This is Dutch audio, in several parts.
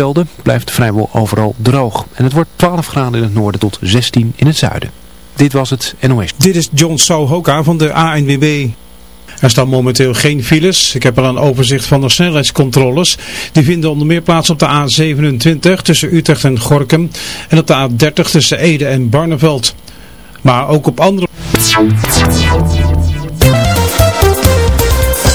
Velden blijft vrijwel overal droog. En het wordt 12 graden in het noorden tot 16 in het zuiden. Dit was het NOS. Dit is John Souhoka van de ANWB. Er staan momenteel geen files. Ik heb al een overzicht van de snelheidscontroles. Die vinden onder meer plaats op de A27 tussen Utrecht en Gorkum. En op de A30 tussen Ede en Barneveld. Maar ook op andere...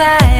outside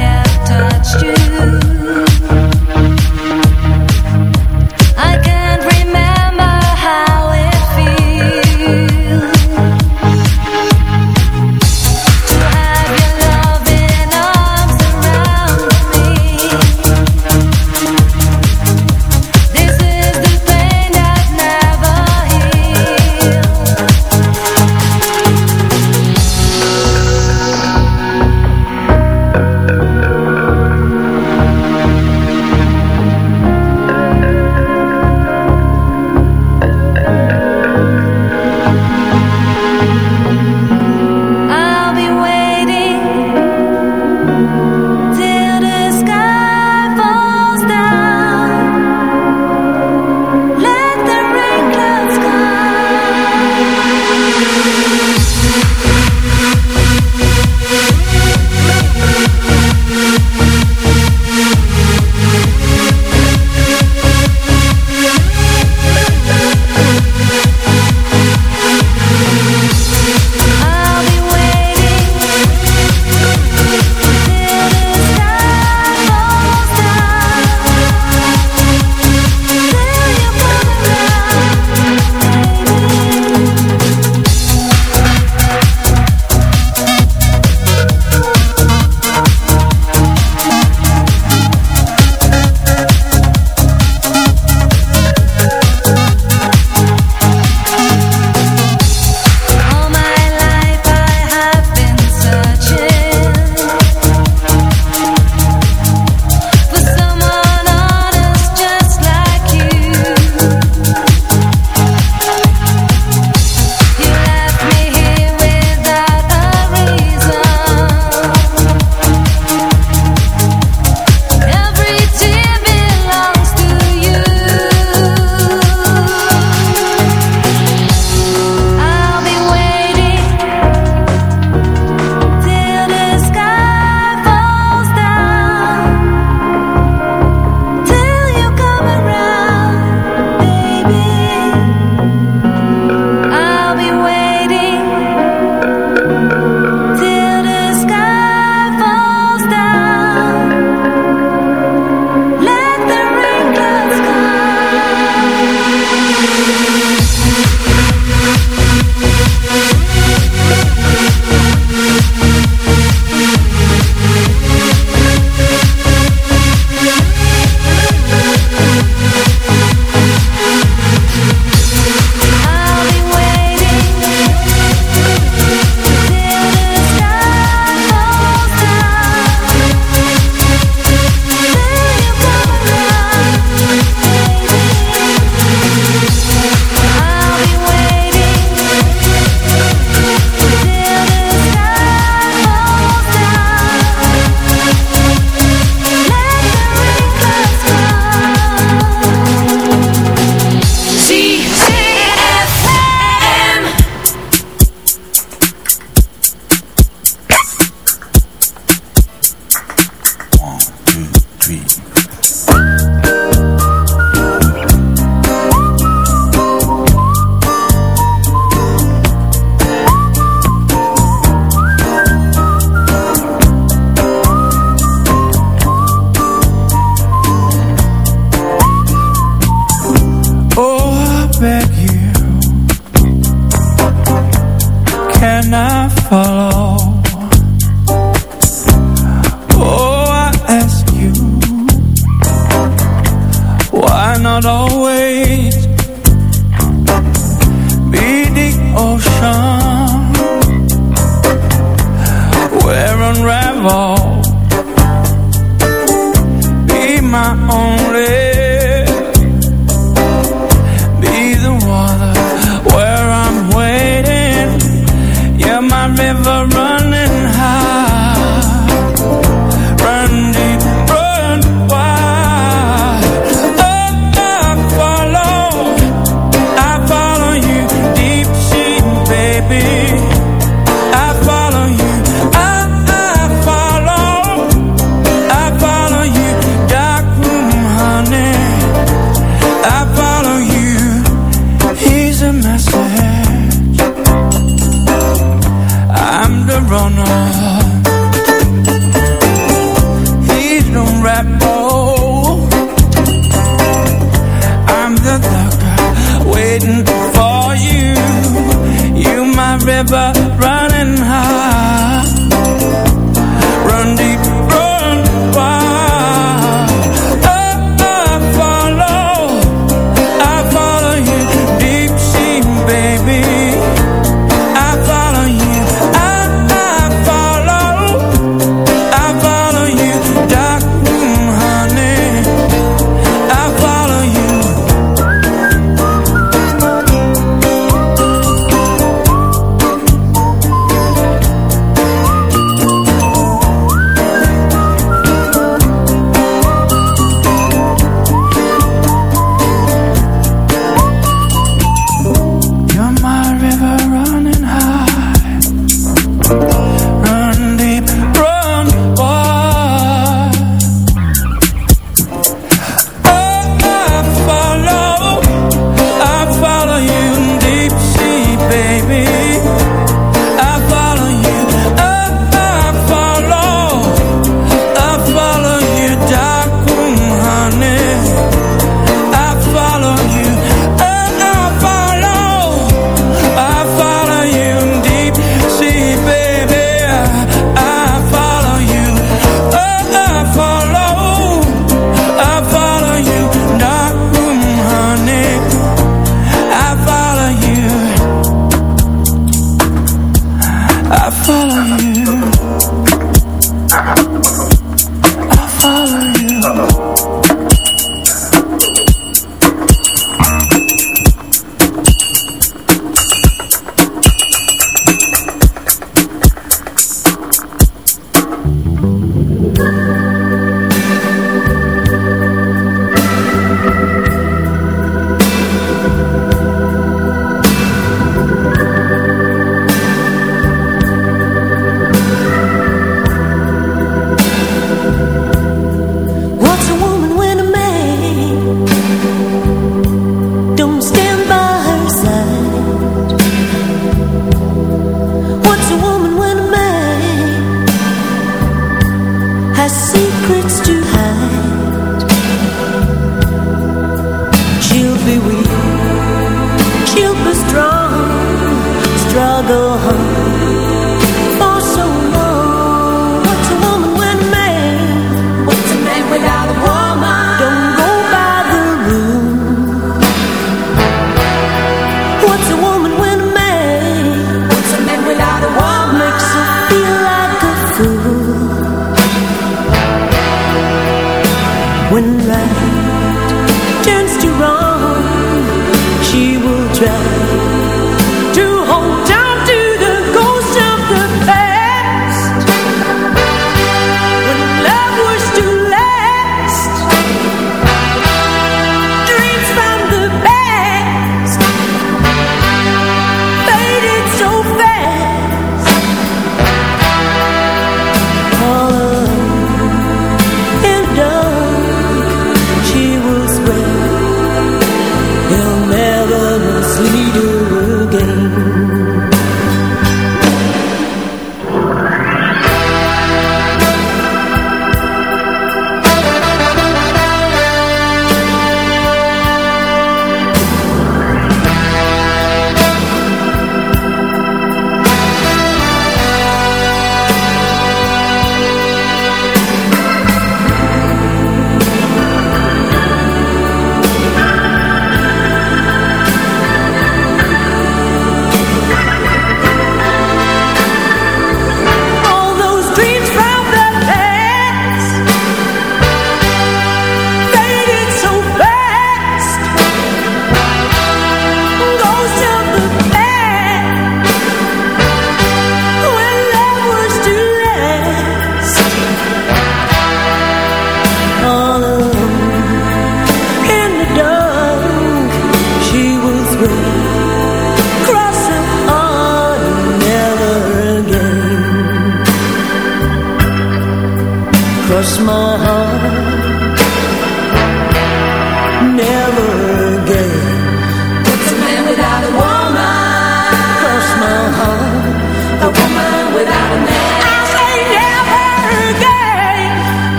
go home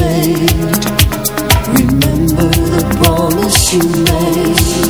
made. Remember the promise you made.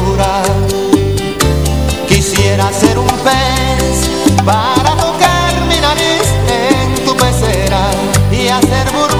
quisiera un pez para tocar mi nariz en tu pecera y hacer burbujas.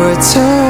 return.